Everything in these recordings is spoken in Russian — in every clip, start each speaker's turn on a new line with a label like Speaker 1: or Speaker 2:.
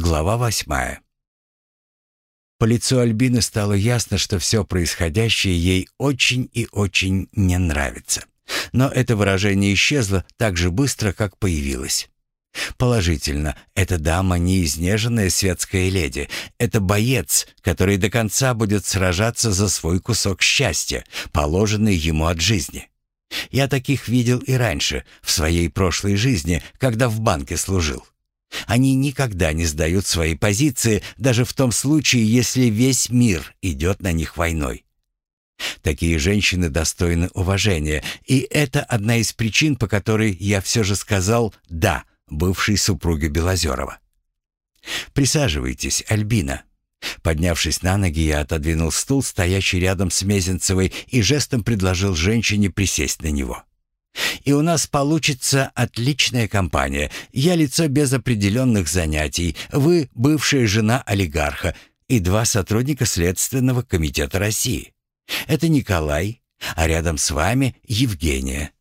Speaker 1: Глава восьмая. По лицу Альбины стало ясно, что все происходящее ей очень и очень не нравится. Но это выражение исчезло так же быстро, как появилось. Положительно, эта дама не изнеженная светская леди. Это боец, который до конца будет сражаться за свой кусок счастья, положенный ему от жизни. Я таких видел и раньше, в своей прошлой жизни, когда в банке служил. Они никогда не сдают свои позиции, даже в том случае, если весь мир идет на них войной. Такие женщины достойны уважения, и это одна из причин, по которой я все же сказал «да» бывшей супруге Белозерова. «Присаживайтесь, Альбина». Поднявшись на ноги, я отодвинул стул, стоящий рядом с Мезенцевой, и жестом предложил женщине присесть на него. И у нас получится отличная компания. Я лицо без определенных занятий, вы бывшая жена олигарха и два сотрудника Следственного комитета России. Это Николай, а рядом с вами Евгения».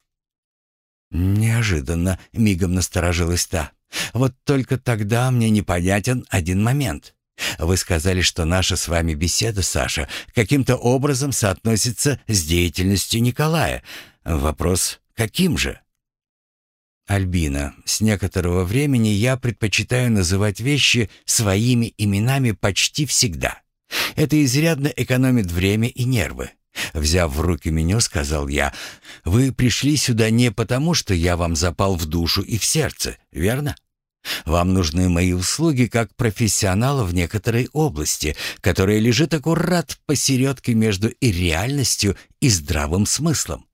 Speaker 1: Неожиданно мигом насторожилась та. «Вот только тогда мне непонятен один момент. Вы сказали, что наша с вами беседа, Саша, каким-то образом соотносится с деятельностью Николая. Вопрос Каким же? Альбина, с некоторого времени я предпочитаю называть вещи своими именами почти всегда. Это изрядно экономит время и нервы. Взяв в руки меню, сказал я, «Вы пришли сюда не потому, что я вам запал в душу и в сердце, верно? Вам нужны мои услуги как профессионала в некоторой области, которая лежит аккурат посередке между и реальностью, и здравым смыслом.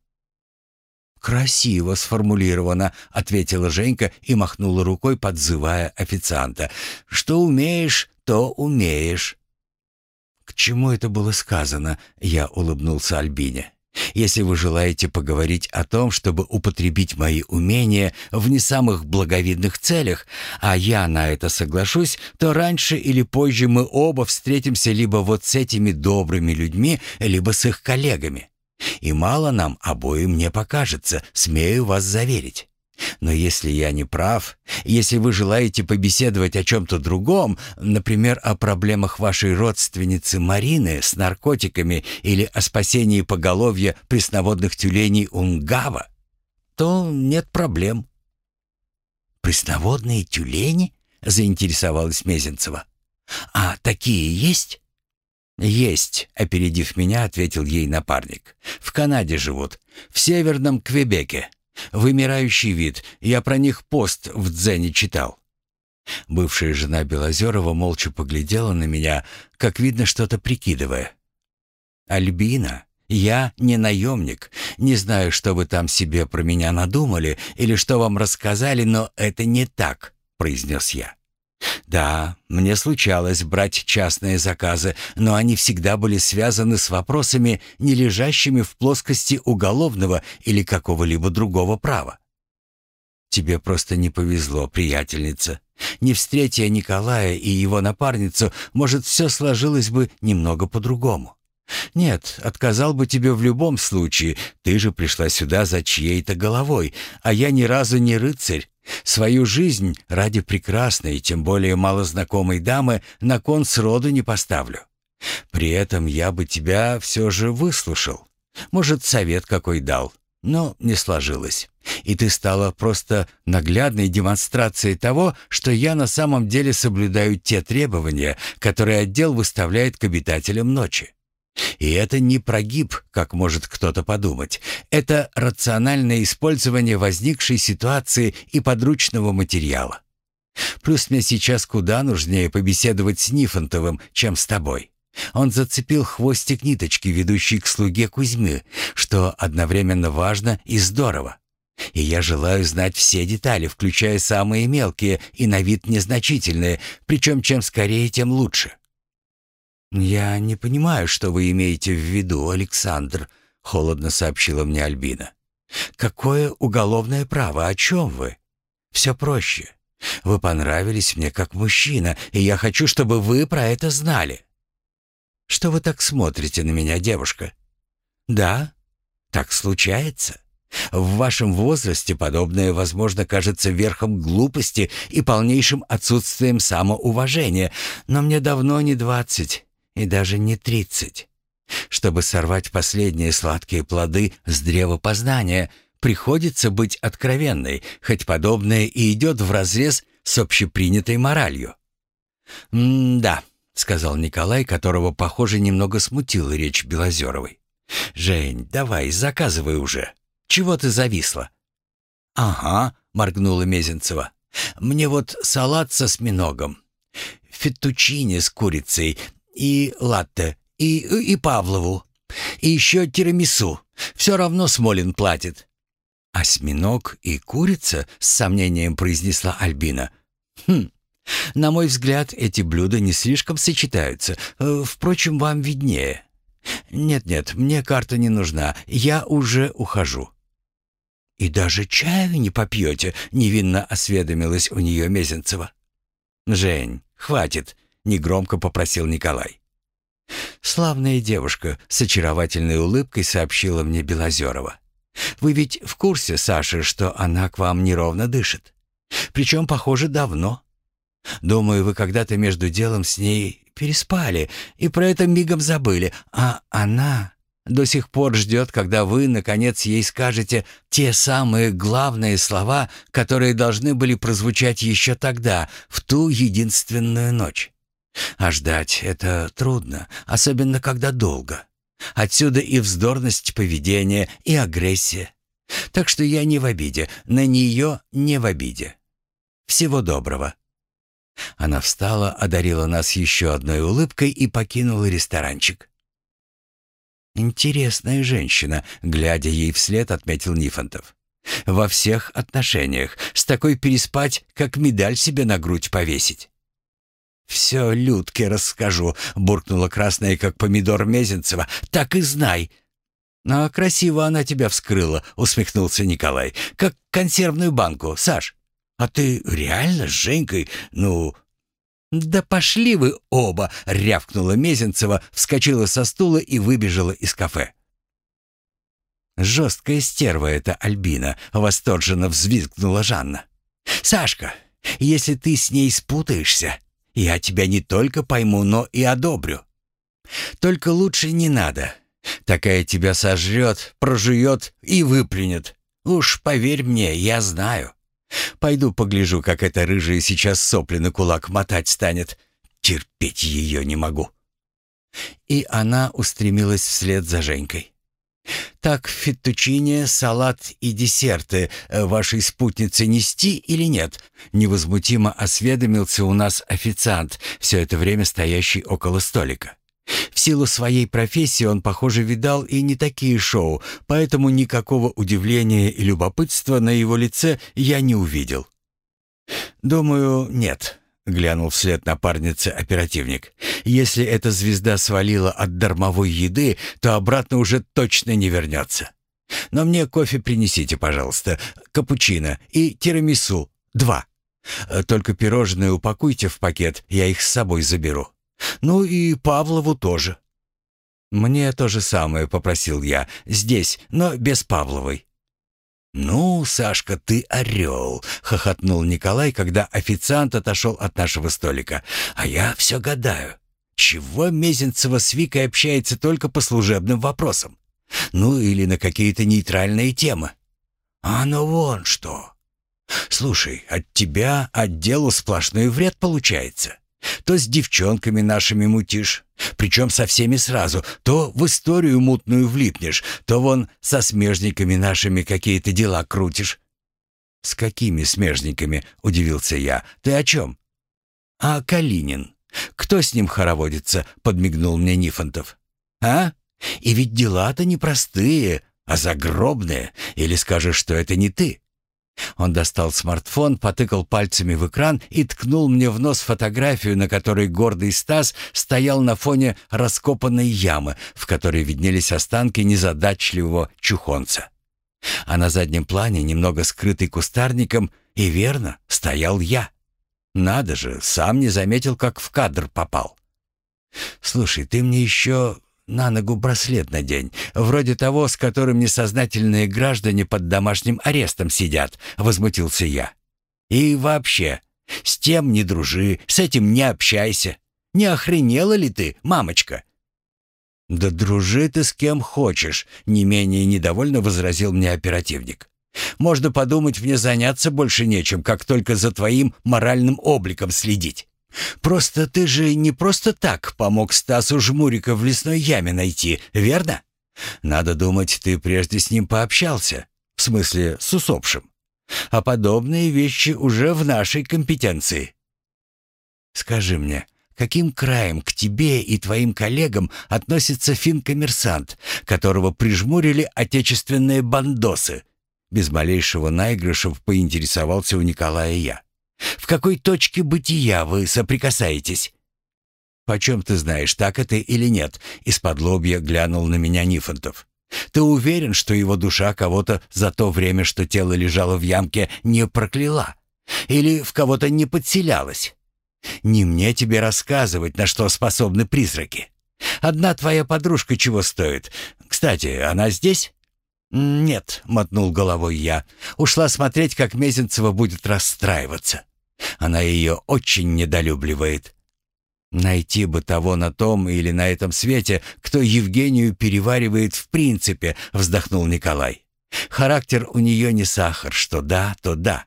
Speaker 1: «Красиво сформулировано», — ответила Женька и махнула рукой, подзывая официанта. «Что умеешь, то умеешь». «К чему это было сказано?» — я улыбнулся Альбине. «Если вы желаете поговорить о том, чтобы употребить мои умения в не самых благовидных целях, а я на это соглашусь, то раньше или позже мы оба встретимся либо вот с этими добрыми людьми, либо с их коллегами. И мало нам обоим не покажется, смею вас заверить. Но если я не прав, если вы желаете побеседовать о чем-то другом, например, о проблемах вашей родственницы Марины с наркотиками или о спасении поголовья пресноводных тюленей Унгава, то нет проблем. «Пресноводные тюлени?» — заинтересовалась Мезенцева. «А такие есть?» «Есть», — опередив меня, ответил ей напарник. «В Канаде живут, в северном Квебеке. Вымирающий вид, я про них пост в Дзене читал». Бывшая жена Белозерова молча поглядела на меня, как видно, что-то прикидывая. «Альбина, я не наемник, не знаю, что вы там себе про меня надумали или что вам рассказали, но это не так», — произнес я. Да, мне случалось брать частные заказы, но они всегда были связаны с вопросами, не лежащими в плоскости уголовного или какого-либо другого права. Тебе просто не повезло, приятельница. Не встретя Николая и его напарницу, может, все сложилось бы немного по-другому. Нет, отказал бы тебе в любом случае. Ты же пришла сюда за чьей-то головой, а я ни разу не рыцарь, Свою жизнь ради прекрасной, тем более малознакомой дамы, на кон сроду не поставлю. При этом я бы тебя все же выслушал. Может, совет какой дал, но не сложилось. И ты стала просто наглядной демонстрацией того, что я на самом деле соблюдаю те требования, которые отдел выставляет к обитателям ночи. И это не прогиб, как может кто-то подумать. Это рациональное использование возникшей ситуации и подручного материала. Плюс мне сейчас куда нужнее побеседовать с Нифонтовым, чем с тобой. Он зацепил хвостик ниточки, ведущей к слуге Кузьмы, что одновременно важно и здорово. И я желаю знать все детали, включая самые мелкие и на вид незначительные, причем чем скорее, тем лучше. «Я не понимаю, что вы имеете в виду, Александр», — холодно сообщила мне Альбина. «Какое уголовное право? О чем вы? Все проще. Вы понравились мне как мужчина, и я хочу, чтобы вы про это знали». «Что вы так смотрите на меня, девушка?» «Да, так случается. В вашем возрасте подобное, возможно, кажется верхом глупости и полнейшим отсутствием самоуважения, но мне давно не двадцать и даже не тридцать. Чтобы сорвать последние сладкие плоды с древа познания, приходится быть откровенной, хоть подобное и идет вразрез с общепринятой моралью. «М-да», — сказал Николай, которого, похоже, немного смутила речь Белозеровой. «Жень, давай, заказывай уже. Чего ты зависла?» «Ага», — моргнула Мезенцева. «Мне вот салат со сминогом, феттучини с курицей и латте, и, и Павлову, и еще тирамису. Все равно Смолин платит». «Осьминог и курица?» — с сомнением произнесла Альбина. «Хм, на мой взгляд, эти блюда не слишком сочетаются. Э, впрочем, вам виднее. Нет-нет, мне карта не нужна. Я уже ухожу. И даже чаю не попьете, невинно осведомилась у нее Мезенцева. Жень, хватит, негромко попросил Николай. Славная девушка с очаровательной улыбкой сообщила мне Белозерова. Вы ведь в курсе, Саша, что она к вам неровно дышит? Причем, похоже, давно. Думаю, вы когда-то между делом с ней переспали и про это мигом забыли, а она до сих пор ждет, когда вы, наконец, ей скажете те самые главные слова, которые должны были прозвучать еще тогда, в ту единственную ночь. А ждать это трудно, особенно когда долго. Отсюда и вздорность поведения, и агрессия. Так что я не в обиде, на нее не в обиде. Всего доброго. Она встала, одарила нас еще одной улыбкой и покинула ресторанчик. «Интересная женщина», — глядя ей вслед, отметил Нифонтов. «Во всех отношениях. С такой переспать, как медаль себе на грудь повесить». «Все Людке расскажу», — буркнула красная, как помидор Мезенцева. «Так и знай». «А красиво она тебя вскрыла», — усмехнулся Николай. «Как консервную банку, Саш». «А ты реально с Женькой, ну...» «Да пошли вы оба!» — рявкнула Мезенцева, вскочила со стула и выбежала из кафе. «Жесткая стерва эта Альбина!» — восторженно взвизгнула Жанна. «Сашка, если ты с ней спутаешься, я тебя не только пойму, но и одобрю. Только лучше не надо. Такая тебя сожрет, прожует и выплюнет. Уж поверь мне, я знаю». Пойду погляжу, как эта рыжая сейчас сопли на кулак мотать станет. Терпеть ее не могу». И она устремилась вслед за Женькой. «Так, феттучине, салат и десерты э, вашей спутнице нести или нет?» Невозмутимо осведомился у нас официант, все это время стоящий около столика. В силу своей профессии он, похоже, видал и не такие шоу, поэтому никакого удивления и любопытства на его лице я не увидел. «Думаю, нет», — глянул вслед напарнице оперативник. «Если эта звезда свалила от дармовой еды, то обратно уже точно не вернется. Но мне кофе принесите, пожалуйста, капучино и тирамису, два. Только пирожные упакуйте в пакет, я их с собой заберу». Ну и Павлову тоже. Мне то же самое попросил я, здесь, но без Павловой. «Ну, Сашка, ты орел!» — хохотнул Николай, когда официант отошел от нашего столика. «А я все гадаю, чего Мезенцева с Викой общается только по служебным вопросам? Ну, или на какие-то нейтральные темы? А ну вон что! Слушай, от тебя отделу сплошной вред получается. То с девчонками нашими мутишь, причем со всеми сразу, то в историю мутную влипнешь, то вон со смежниками нашими какие-то дела крутишь». «С какими смежниками?» — удивился я. «Ты о чем?» «А Калинин? Кто с ним хороводится?» — подмигнул мне Нифонтов. «А? И ведь дела-то непростые, а загробные. Или скажешь, что это не ты?» Он достал смартфон, потыкал пальцами в экран и ткнул мне в нос фотографию, на которой гордый Стас стоял на фоне раскопанной ямы, в которой виднелись останки незадачливого чухонца. А на заднем плане, немного скрытый кустарником, и верно, стоял я. Надо же, сам не заметил, как в кадр попал. «Слушай, ты мне еще на ногу браслет надень, вроде того, с которым несознательные граждане под домашним арестом сидят», — возмутился я. «И вообще, с тем не дружи, с этим не общайся. Не охренела ли ты, мамочка?» «Да дружи ты с кем хочешь», — не менее недовольно возразил мне оперативник. «Можно подумать, мне заняться больше нечем, как только за твоим моральным обликом следить. Просто ты же не просто так помог Стасу Жмурика в лесной яме найти, верно? Надо думать, ты прежде с ним пообщался, в смысле с усопшим. А подобные вещи уже в нашей компетенции. Скажи мне, каким краем к тебе и твоим коллегам относится фин-коммерсант, которого прижмурили отечественные бандосы? Без малейшего наигрыша поинтересовался у Николая я. В какой точке бытия вы соприкасаетесь?» «Почем ты знаешь, так это или нет?» Из-под лобья глянул на меня Нифонтов. «Ты уверен, что его душа кого-то за то время, что тело лежало в ямке, не прокляла? Или в кого-то не подселялась? Не мне тебе рассказывать, на что способны призраки. Одна твоя подружка чего стоит? Кстати, она здесь?» «Нет», — мотнул головой я. «Ушла смотреть, как Мезенцева будет расстраиваться. Она ее очень недолюбливает. Найти бы того на том или на этом свете, кто Евгению переваривает в принципе, вздохнул Николай. Характер у нее не сахар, что да, то да.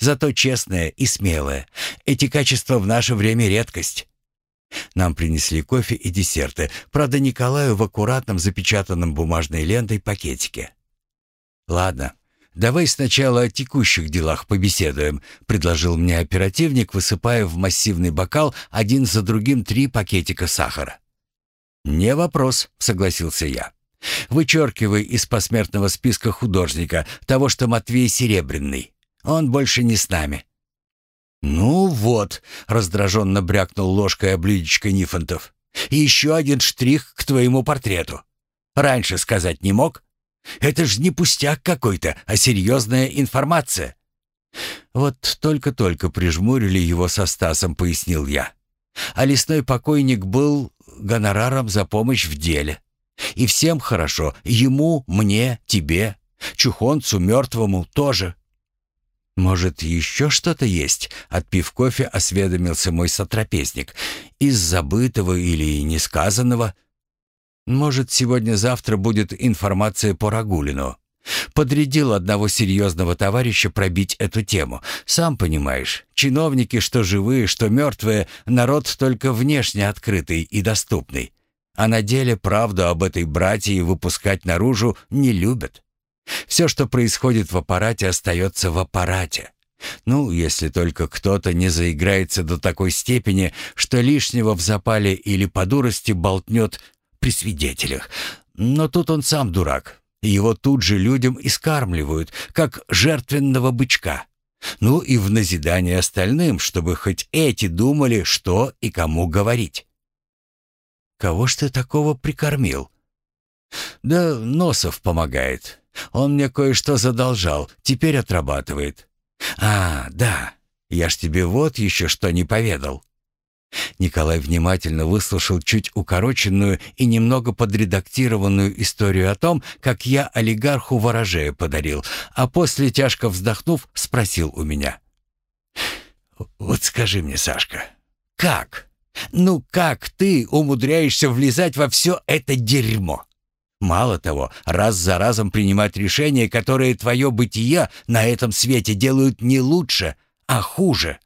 Speaker 1: Зато честная и смелая. Эти качества в наше время редкость. Нам принесли кофе и десерты, правда, Николаю в аккуратном запечатанном бумажной лентой пакетике. «Ладно, «Давай сначала о текущих делах побеседуем», — предложил мне оперативник, высыпая в массивный бокал один за другим три пакетика сахара. «Не вопрос», — согласился я. «Вычеркивай из посмертного списка художника того, что Матвей Серебряный. Он больше не с нами». «Ну вот», — раздраженно брякнул ложкой о блюдечко Нифонтов. «И еще один штрих к твоему портрету. Раньше сказать не мог?» Это ж не пустяк какой-то, а серьезная информация. Вот только-только прижмурили его со Стасом, пояснил я. А лесной покойник был гонораром за помощь в деле. И всем хорошо, ему, мне, тебе, чухонцу мертвому тоже. «Может, еще что-то есть?» — отпив кофе, осведомился мой сотрапезник. «Из забытого или несказанного?» Может, сегодня-завтра будет информация по Рагулину. Подрядил одного серьезного товарища пробить эту тему. Сам понимаешь, чиновники, что живые, что мертвые, народ только внешне открытый и доступный. А на деле правду об этой братье выпускать наружу не любят. Все, что происходит в аппарате, остается в аппарате. Ну, если только кто-то не заиграется до такой степени, что лишнего в запале или по дурости болтнет при свидетелях. Но тут он сам дурак. Его тут же людям искармливают, как жертвенного бычка. Ну и в назидание остальным, чтобы хоть эти думали, что и кому говорить. «Кого ж ты такого прикормил?» «Да Носов помогает. Он мне кое-что задолжал, теперь отрабатывает». «А, да, я ж тебе вот еще что не поведал». Николай внимательно выслушал чуть укороченную и немного подредактированную историю о том, как я олигарху ворожея подарил, а после, тяжко вздохнув, спросил у меня. «Вот скажи мне, Сашка, как? Ну как ты умудряешься влезать во все это дерьмо? Мало того, раз за разом принимать решения, которые твое бытие на этом свете делают не лучше, а хуже».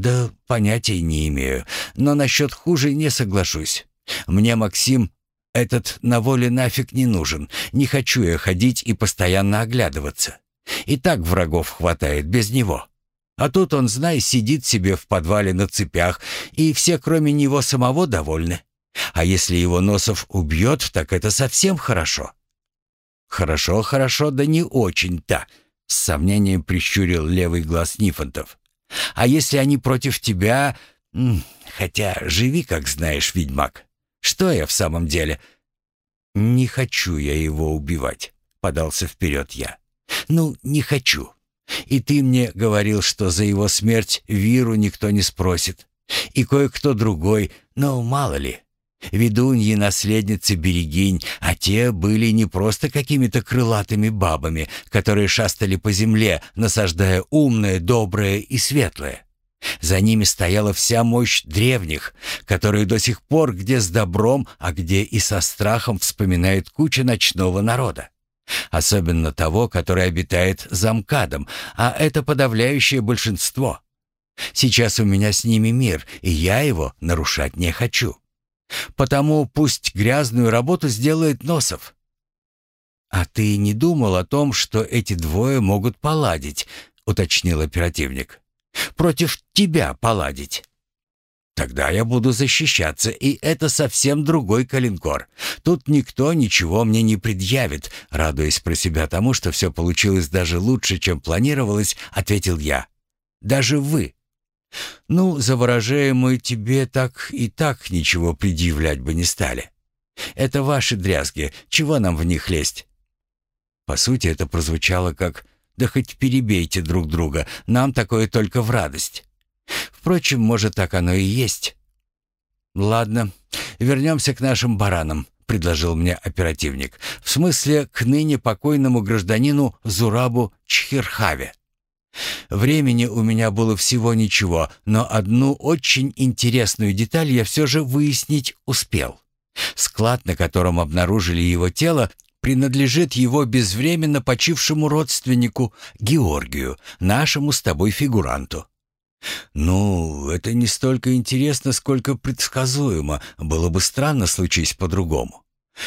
Speaker 1: «Да понятия не имею, но насчет хуже не соглашусь. Мне Максим этот на воле нафиг не нужен. Не хочу я ходить и постоянно оглядываться. И так врагов хватает без него. А тут он, знай, сидит себе в подвале на цепях, и все, кроме него самого, довольны. А если его Носов убьет, так это совсем хорошо». «Хорошо, хорошо, да не очень-то», — с сомнением прищурил левый глаз Нифонтов. А если они против тебя... Хотя живи, как знаешь, ведьмак. Что я в самом деле? Не хочу я его убивать, подался вперед я. Ну, не хочу. И ты мне говорил, что за его смерть Виру никто не спросит. И кое-кто другой, но мало ли. Ведуньи, наследницы Берегинь, а те были не просто какими-то крылатыми бабами, которые шастали по земле, насаждая умное, доброе и светлое. За ними стояла вся мощь древних, которые до сих пор где с добром, а где и со страхом вспоминает куча ночного народа. Особенно того, который обитает за МКАДом, а это подавляющее большинство. Сейчас у меня с ними мир, и я его нарушать не хочу. Потому пусть грязную работу сделает Носов. «А ты не думал о том, что эти двое могут поладить?» — уточнил оперативник. «Против тебя поладить». «Тогда я буду защищаться, и это совсем другой калинкор. Тут никто ничего мне не предъявит», — радуясь про себя тому, что все получилось даже лучше, чем планировалось, ответил я. «Даже вы». Ну, за выражаемую тебе так и так ничего предъявлять бы не стали. Это ваши дрязги, чего нам в них лезть? По сути, это прозвучало как «да хоть перебейте друг друга, нам такое только в радость». Впрочем, может, так оно и есть. «Ладно, вернемся к нашим баранам», — предложил мне оперативник. «В смысле, к ныне покойному гражданину Зурабу Чхирхаве». Времени у меня было всего ничего, но одну очень интересную деталь я все же выяснить успел. Склад, на котором обнаружили его тело, принадлежит его безвременно почившему родственнику Георгию, нашему с тобой фигуранту. Ну, это не столько интересно, сколько предсказуемо. Было бы странно случись по-другому.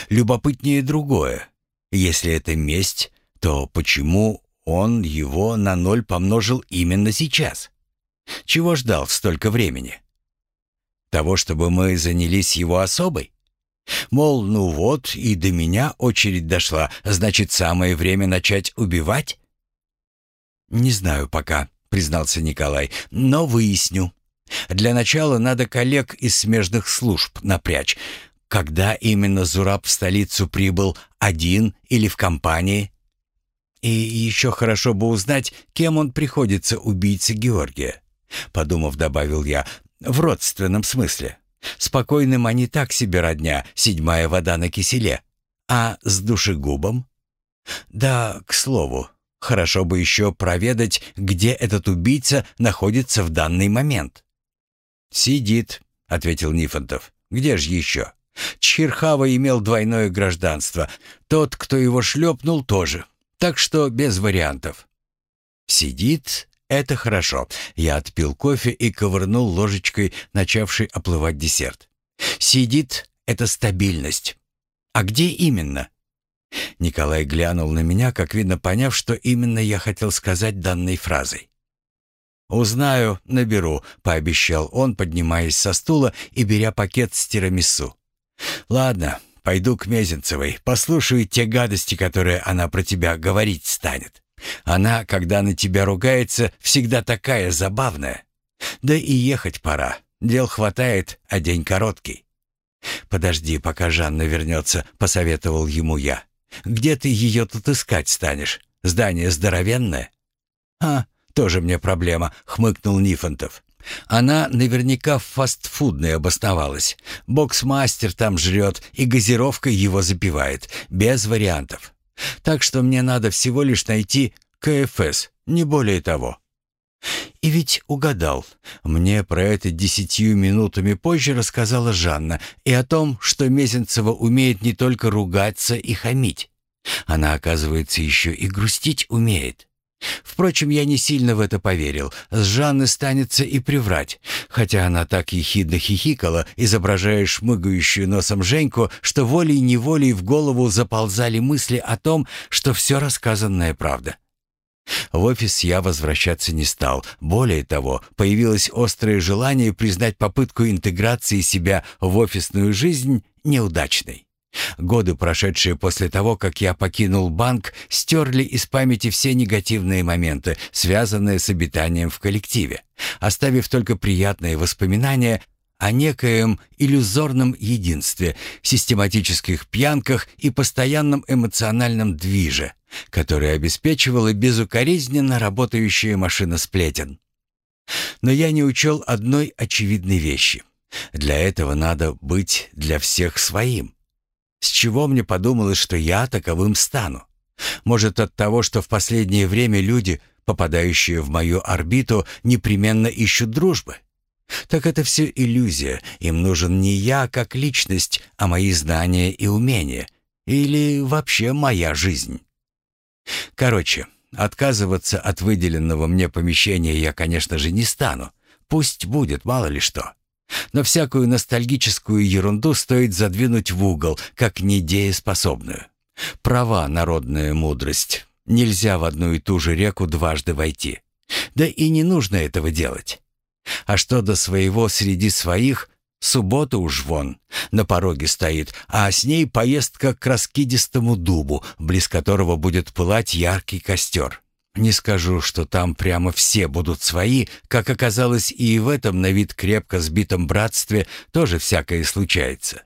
Speaker 1: Любопытнее другое. Если это месть, то почему он его на ноль помножил именно сейчас. Чего ждал столько времени? Того, чтобы мы занялись его особой? Мол, ну вот, и до меня очередь дошла, значит, самое время начать убивать? «Не знаю пока», — признался Николай, — «но выясню. Для начала надо коллег из смежных служб напрячь. Когда именно Зураб в столицу прибыл, один или в компании?» И еще хорошо бы узнать, кем он приходится убийце Георгия. Подумав, добавил я, в родственном смысле. Спокойным они так себе родня, седьмая вода на киселе. А с душегубом? Да, к слову, хорошо бы еще проведать, где этот убийца находится в данный момент. «Сидит», — ответил Нифонтов. «Где же еще?» Чхирхава имел двойное гражданство. Тот, кто его шлепнул, тоже. Так что без вариантов. Сидит — это хорошо. Я отпил кофе и ковырнул ложечкой начавший оплывать десерт. Сидит — это стабильность. А где именно? Николай глянул на меня, как видно, поняв, что именно я хотел сказать данной фразой. «Узнаю, наберу», — пообещал он, поднимаясь со стула и беря пакет с тирамису. «Ладно, Пойду к Мезенцевой, послушаю те гадости, которые она про тебя говорить станет. Она, когда на тебя ругается, всегда такая забавная. Да и ехать пора. Дел хватает, а день короткий. «Подожди, пока Жанна вернется», — посоветовал ему я. «Где ты ее тут искать станешь? Здание здоровенное?» «А, тоже мне проблема», — хмыкнул Нифонтов. Она наверняка в фастфудной обосновалась. Боксмастер там жрет и газировкой его запивает. Без вариантов. Так что мне надо всего лишь найти КФС, не более того. И ведь угадал. Мне про это десятью минутами позже рассказала Жанна и о том, что Мезенцева умеет не только ругаться и хамить. Она, оказывается, еще и грустить умеет. Впрочем, я не сильно в это поверил. С Жанны станется и приврать. Хотя она так ехидно хихикала, изображая шмыгающую носом Женьку, что волей-неволей в голову заползали мысли о том, что все рассказанное правда. В офис я возвращаться не стал. Более того, появилось острое желание признать попытку интеграции себя в офисную жизнь неудачной. Годы, прошедшие после того, как я покинул банк, стерли из памяти все негативные моменты, связанные с обитанием в коллективе, оставив только приятные воспоминания о некоем иллюзорном единстве, систематических пьянках и постоянном эмоциональном движе, которое обеспечивало безукоризненно работающая машина сплетен. Но я не учел одной очевидной вещи — Для этого надо быть для всех своим. С чего мне подумалось, что я таковым стану? Может, от того, что в последнее время люди, попадающие в мою орбиту, непременно ищут дружбы? Так это все иллюзия. Им нужен не я как личность, а мои знания и умения. Или вообще моя жизнь. Короче, отказываться от выделенного мне помещения я, конечно же, не стану. Пусть будет, мало ли что. Но всякую ностальгическую ерунду стоит задвинуть в угол, как недееспособную. Права народная мудрость. Нельзя в одну и ту же реку дважды войти. Да и не нужно этого делать. А что до своего среди своих, суббота уж вон, на пороге стоит, а с ней поездка к раскидистому дубу, близ которого будет пылать яркий костер. Не скажу, что там прямо все будут свои, как оказалось и в этом на вид крепко сбитом братстве тоже всякое случается.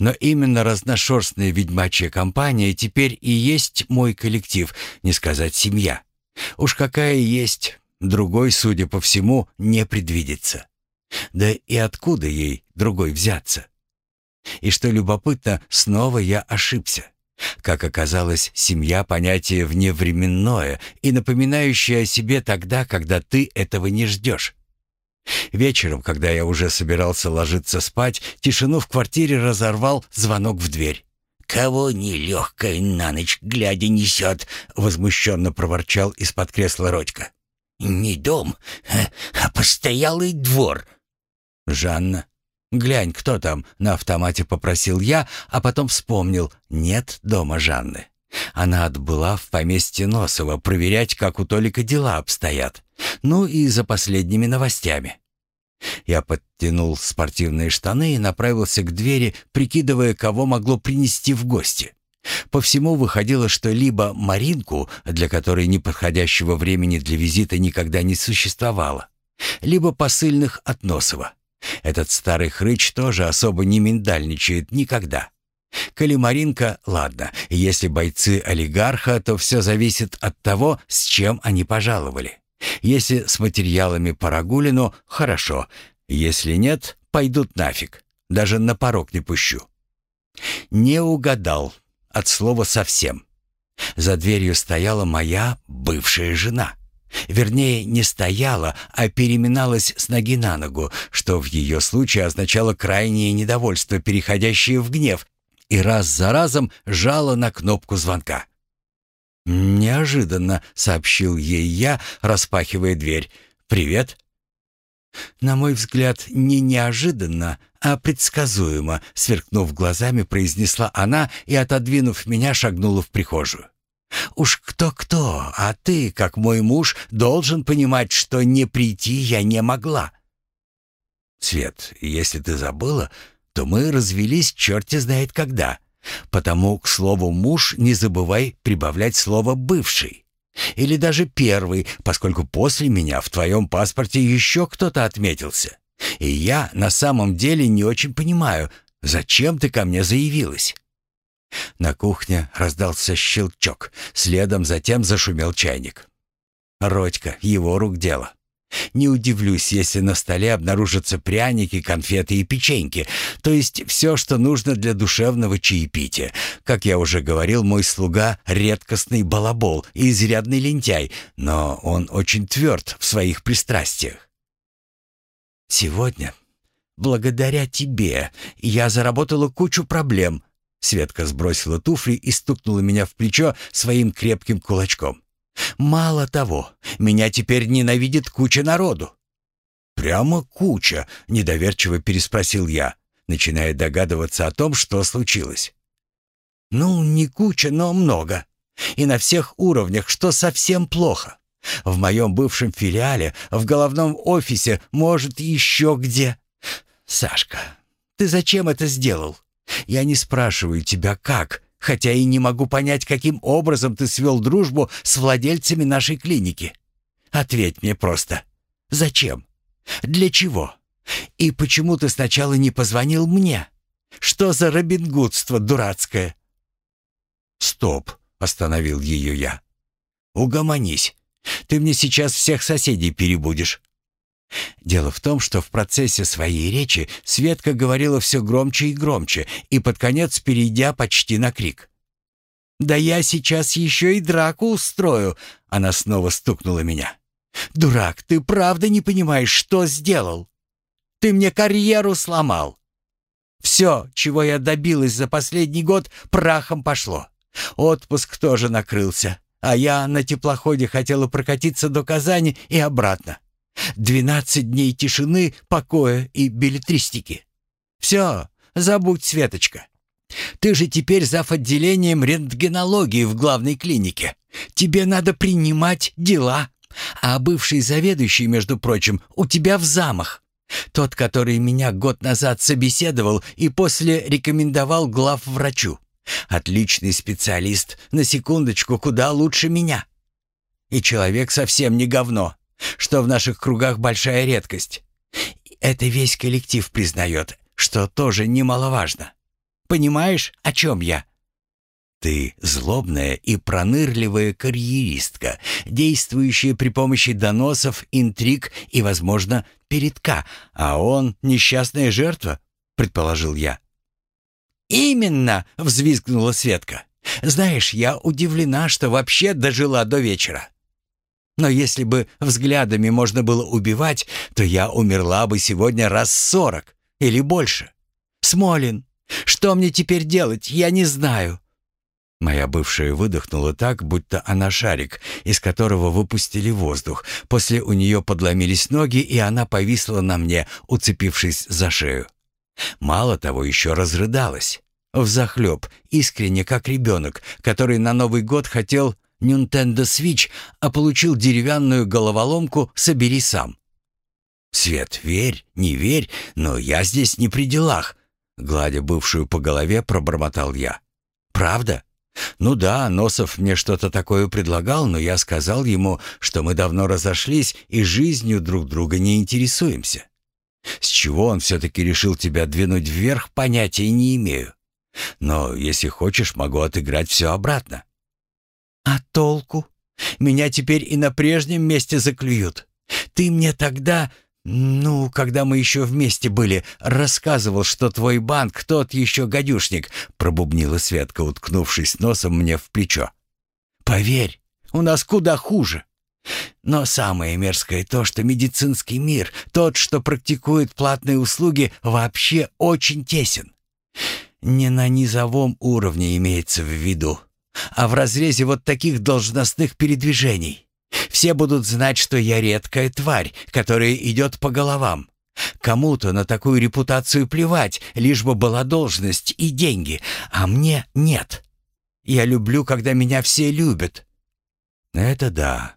Speaker 1: Но именно разношерстная ведьмачья компания теперь и есть мой коллектив, не сказать семья. Уж какая есть, Другой, судя по всему, не предвидится. Да и откуда ей другой взяться? И что любопытно, снова я ошибся. Как оказалось, семья — понятие вневременное и напоминающее о себе тогда, когда ты этого не ждешь. Вечером, когда я уже собирался ложиться спать, тишину в квартире разорвал звонок в дверь.
Speaker 2: «Кого нелегкая на ночь глядя несет?» — возмущенно проворчал из-под кресла Родька. Не дом, а постоялый двор.
Speaker 1: Жанна, глянь, кто там, на автомате попросил я, а потом вспомнил, нет дома Жанны. Она отбыла в поместье Носова проверять, как у Толика дела обстоят. Ну и за последними новостями. Я подтянул спортивные штаны и направился к двери, прикидывая, кого могло принести в гости. По всему выходило, что либо Маринку, для которой неподходящего времени для визита никогда не существовало, либо посыльных от Носова. Этот старый хрыч тоже особо не миндальничает никогда. Коли Маринка, ладно, если бойцы олигарха, то все зависит от того, с чем они пожаловали. Если с материалами по Рагулину, хорошо. Если нет, пойдут нафиг. Даже на порог не пущу. Не угадал от слова совсем. За дверью стояла моя бывшая жена. Вернее, не стояла, а переминалась с ноги на ногу, что в ее случае означало крайнее недовольство, переходящее в гнев, и раз за разом жала на кнопку звонка. «Неожиданно», — сообщил ей я, распахивая дверь. «Привет». На мой взгляд, не неожиданно, а предсказуемо, сверкнув глазами, произнесла она и, отодвинув меня, шагнула в прихожую. «Уж кто-кто, а ты, как мой муж, должен понимать, что не прийти я не могла». «Свет, если ты забыла, то мы развелись черти знает когда. Потому, к слову «муж» не забывай прибавлять слово «бывший». Или даже первый, поскольку после меня в твоем паспорте еще кто-то отметился. И я на самом деле не очень понимаю, зачем ты ко мне заявилась?» На кухне раздался щелчок, следом затем зашумел чайник. Родька, его рук дело. Не удивлюсь, если на столе обнаружатся пряники, конфеты и печеньки, то есть все, что нужно для душевного чаепития. Как я уже говорил, мой слуга — редкостный балабол и изрядный лентяй, но он очень тверд в своих пристрастиях. «Сегодня, благодаря тебе, я заработала кучу проблем», Светка сбросила туфли и стукнула меня в плечо своим крепким кулачком. Мало того, меня теперь ненавидит куча народу. Прямо куча, недоверчиво переспросил я, начиная догадываться о том, что случилось. Ну, не куча, но много. И на всех уровнях, что совсем плохо. В моем бывшем филиале, в головном офисе, может, еще где. Сашка, ты зачем это сделал? Я не спрашиваю тебя, как, хотя и не могу понять, каким образом ты свел дружбу с владельцами нашей клиники. Ответь мне просто. Зачем? Для чего? И почему ты сначала не позвонил мне? Что за робингудство дурацкое?» «Стоп!» — остановил ее я. «Угомонись. Ты мне сейчас всех соседей перебудешь». Дело в том, что в процессе своей речи Светка говорила все громче и громче, и под конец перейдя почти на крик. «Да я сейчас еще и драку устрою!» Она снова стукнула меня. «Дурак, ты правда не понимаешь, что сделал? Ты мне карьеру сломал. Все, чего я добилась за последний год, прахом пошло. Отпуск тоже накрылся, а я на теплоходе хотела прокатиться до Казани и обратно. Двенадцать дней тишины, покоя и билетристики. Все, забудь, Светочка. Ты же теперь зав. отделением рентгенологии в главной клинике. Тебе надо принимать дела. А бывший заведующий, между прочим, у тебя в замах. Тот, который меня год назад собеседовал и после рекомендовал главврачу. Отличный специалист, на секундочку, куда лучше меня. И человек совсем не говно, что в наших кругах большая редкость. Это весь коллектив признает, что тоже немаловажно. Понимаешь, о чем я? Ты злобная и пронырливая карьеристка, действующая при помощи доносов, интриг и, возможно, передка, а он несчастная жертва, предположил я. «Именно!» — взвизгнула Светка. «Знаешь, я удивлена, что вообще дожила до вечера. Но если бы взглядами можно было убивать, то я умерла бы сегодня раз сорок или больше. Смолин, что мне теперь делать, я не знаю». Моя бывшая выдохнула так, будто она шарик, из которого выпустили воздух. После у нее подломились ноги, и она повисла на мне, уцепившись за шею. Мало того, еще разрыдалась. Взахлеб, искренне, как ребенок, который на Новый год хотел Nintendo Switch, а получил деревянную головоломку «Собери сам». «Свет, верь, не верь, но я здесь не при делах», Гладя бывшую по голове, пробормотал я. «Правда?» «Ну да, Носов мне что-то такое предлагал, но я сказал ему, что мы давно разошлись и жизнью друг друга не интересуемся. С чего он все-таки решил тебя двинуть вверх, понятия не имею. Но если хочешь, могу отыграть все обратно». «А толку? Меня теперь и на прежнем месте заклюют. Ты мне тогда «Ну, когда мы еще вместе были, рассказывал, что твой банк тот еще гадюшник», — пробубнила Светка, уткнувшись носом мне в плечо. «Поверь, у нас куда хуже. Но самое мерзкое то, что медицинский мир, тот, что практикует платные услуги, вообще очень тесен. Не на низовом уровне имеется в виду, а в разрезе вот таких должностных передвижений». Все будут знать, что я редкая тварь, которая идет по головам. Кому-то на такую репутацию плевать, лишь бы была должность и деньги, а мне нет. Я люблю, когда меня все любят. Это да.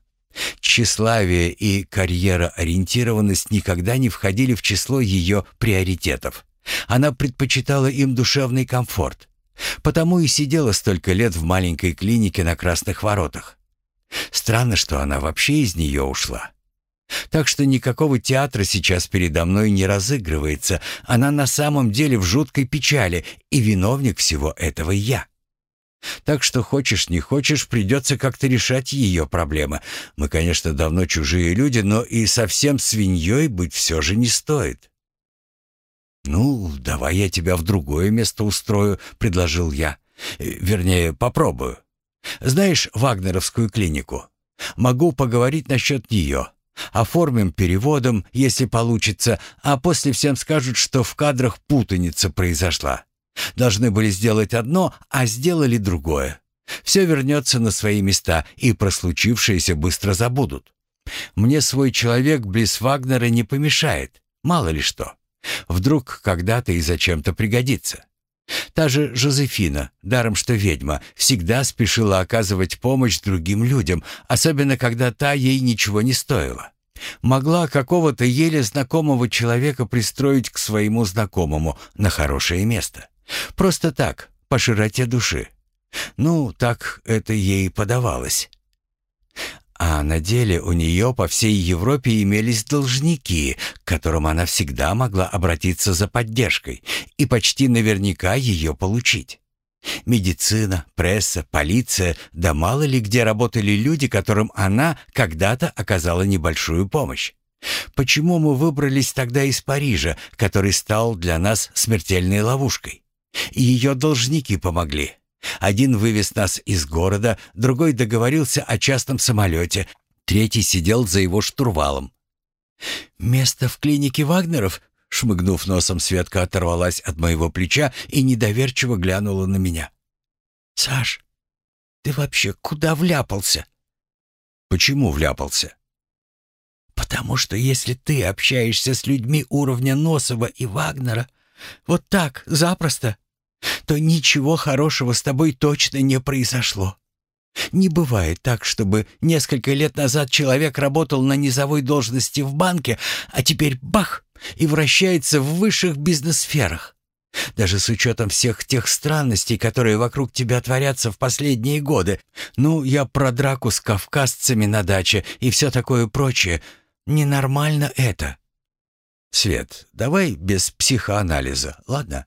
Speaker 1: Тщеславие и карьера-ориентированность никогда не входили в число ее приоритетов. Она предпочитала им душевный комфорт. Потому и сидела столько лет в маленькой клинике на Красных Воротах. Странно, что она вообще из нее ушла. Так что никакого театра сейчас передо мной не разыгрывается. Она на самом деле в жуткой печали, и виновник всего этого я. Так что хочешь не хочешь, придется как-то решать ее проблемы. Мы, конечно, давно чужие люди, но и совсем свиньей быть все же не стоит. «Ну, давай я тебя в другое место устрою», — предложил я. «Э, «Вернее, попробую». Знаешь Вагнеровскую клинику? Могу поговорить насчет нее. Оформим переводом, если получится, а после всем скажут, что в кадрах путаница произошла. Должны были сделать одно, а сделали другое. Все вернется на свои места, и про случившееся быстро забудут. Мне свой человек близ Вагнера не помешает, мало ли что. Вдруг когда-то и зачем-то пригодится. Та же Жозефина, даром что ведьма, всегда спешила оказывать помощь другим людям, особенно когда та ей ничего не стоила. Могла какого-то еле знакомого человека пристроить к своему знакомому на хорошее место. Просто так, по широте души. Ну, так это ей подавалось. А на деле у нее по всей Европе имелись должники, к которым она всегда могла обратиться за поддержкой и почти наверняка ее получить. Медицина, пресса, полиция, да мало ли где работали люди, которым она когда-то оказала небольшую помощь. Почему мы выбрались тогда из Парижа, который стал для нас смертельной ловушкой? Ее должники помогли. Один вывез нас из города, другой договорился о частном самолете, третий сидел за его штурвалом. «Место в клинике Вагнеров?» Шмыгнув носом, Светка оторвалась от моего плеча и недоверчиво глянула на меня. «Саш, ты вообще куда вляпался?»
Speaker 2: «Почему вляпался?»
Speaker 1: «Потому что если ты общаешься с людьми уровня Носова и Вагнера, вот так, запросто, то ничего хорошего с тобой точно не произошло. Не бывает так, чтобы несколько лет назад человек работал на низовой должности в банке, а теперь бах и вращается в высших бизнес-сферах. Даже с учетом всех тех странностей, которые вокруг тебя творятся в последние годы. Ну, я про драку с кавказцами на даче и все такое прочее. Ненормально это.
Speaker 2: Свет, давай без психоанализа, ладно?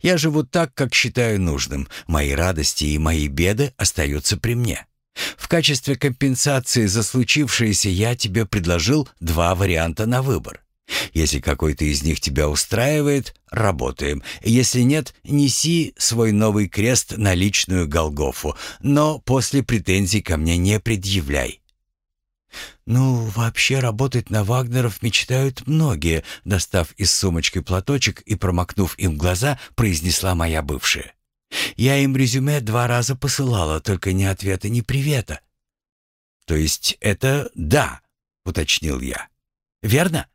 Speaker 2: Я живу так, как считаю нужным. Мои радости и мои беды остаются при мне. В качестве компенсации за случившееся я тебе предложил два варианта на выбор. Если какой-то из них тебя устраивает, работаем. Если нет, неси свой новый крест на личную Голгофу, но после претензий ко мне не предъявляй.
Speaker 1: «Ну, вообще работать на Вагнеров мечтают многие», достав из сумочки платочек и промокнув им глаза, произнесла моя бывшая. «Я им резюме два раза посылала, только ни ответа, ни привета».
Speaker 2: «То есть это «да», — уточнил я. «Верно?»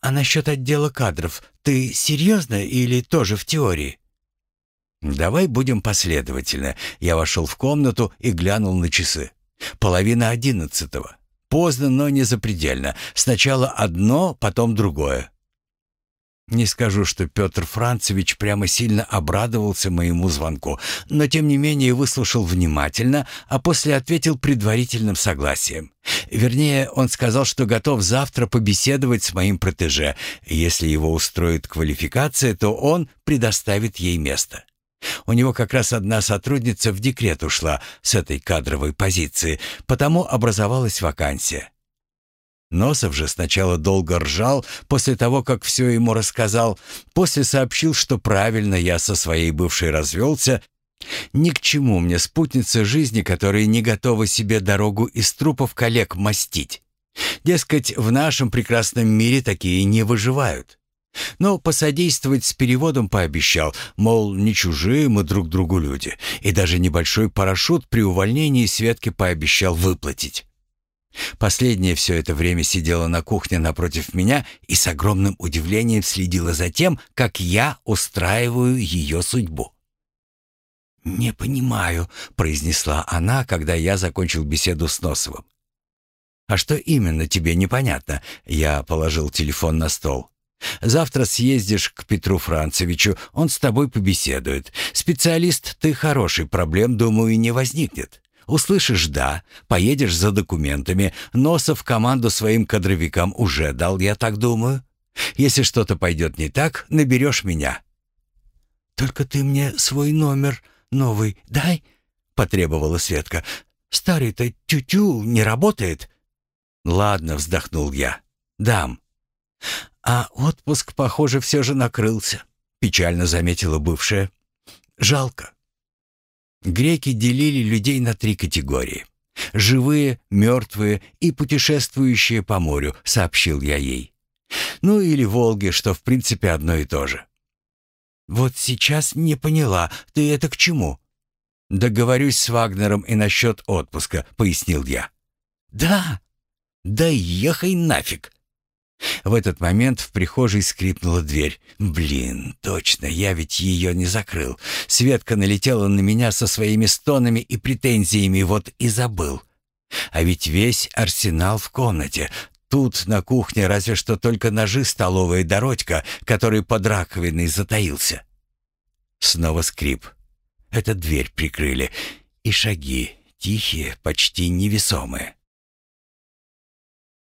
Speaker 1: «А насчет отдела кадров, ты серьезно или тоже в теории?»
Speaker 2: «Давай будем последовательны». Я вошел в комнату и глянул на часы. Половина одиннадцатого. Поздно, но не запредельно. Сначала одно, потом другое. Не скажу, что Петр Францевич прямо сильно обрадовался моему звонку, но тем не менее выслушал внимательно, а после ответил предварительным согласием. Вернее, он сказал, что готов завтра побеседовать с моим протеже. Если его устроит квалификация, то он предоставит ей место. У него как раз одна сотрудница в декрет ушла с этой кадровой позиции, потому образовалась вакансия. Носов же сначала долго ржал, после того, как все ему рассказал, после сообщил, что правильно я со своей бывшей развелся, ни к чему мне спутница жизни, которая не готова себе дорогу из трупов коллег мастить. Дескать, в нашем прекрасном мире такие не выживают. Но посодействовать с переводом пообещал, мол, не чужие мы друг другу люди, и даже небольшой парашют при увольнении Светке пообещал выплатить. Последняя все это время сидела на кухне напротив меня и с огромным удивлением следила за тем, как я устраиваю ее судьбу. «Не понимаю», — произнесла она, когда я закончил беседу с Носовым. «А что именно тебе непонятно?» Я положил телефон на стол. Завтра съездишь к Петру Францевичу, он с тобой побеседует. Специалист ты хороший, проблем, думаю, не возникнет. Услышишь «да», поедешь за документами, носа в команду своим кадровикам уже дал, я так думаю. Если что-то пойдет не так, наберешь меня».
Speaker 1: «Только ты мне свой номер новый дай», — потребовала Светка. «Старый-то тю-тю не работает».
Speaker 2: «Ладно», — вздохнул я. «Дам».
Speaker 1: А отпуск, похоже, все же накрылся, печально заметила бывшая. Жалко. Греки делили людей на три категории. «Живые, мертвые и путешествующие по морю», — сообщил я ей. «Ну или Волги, что в принципе одно и то же». «Вот сейчас не поняла, ты это к чему?» «Договорюсь с Вагнером и насчет отпуска», — пояснил я.
Speaker 2: «Да? Да ехай нафиг!»
Speaker 1: В этот момент в прихожей скрипнула дверь. Блин, точно, я ведь ее не закрыл. Светка налетела на меня со своими стонами и претензиями, вот и забыл. А ведь весь арсенал в комнате. Тут на кухне разве что только ножи столовая Дородька, который под раковиной затаился. Снова скрип. Это дверь прикрыли. И шаги, тихие, почти невесомые.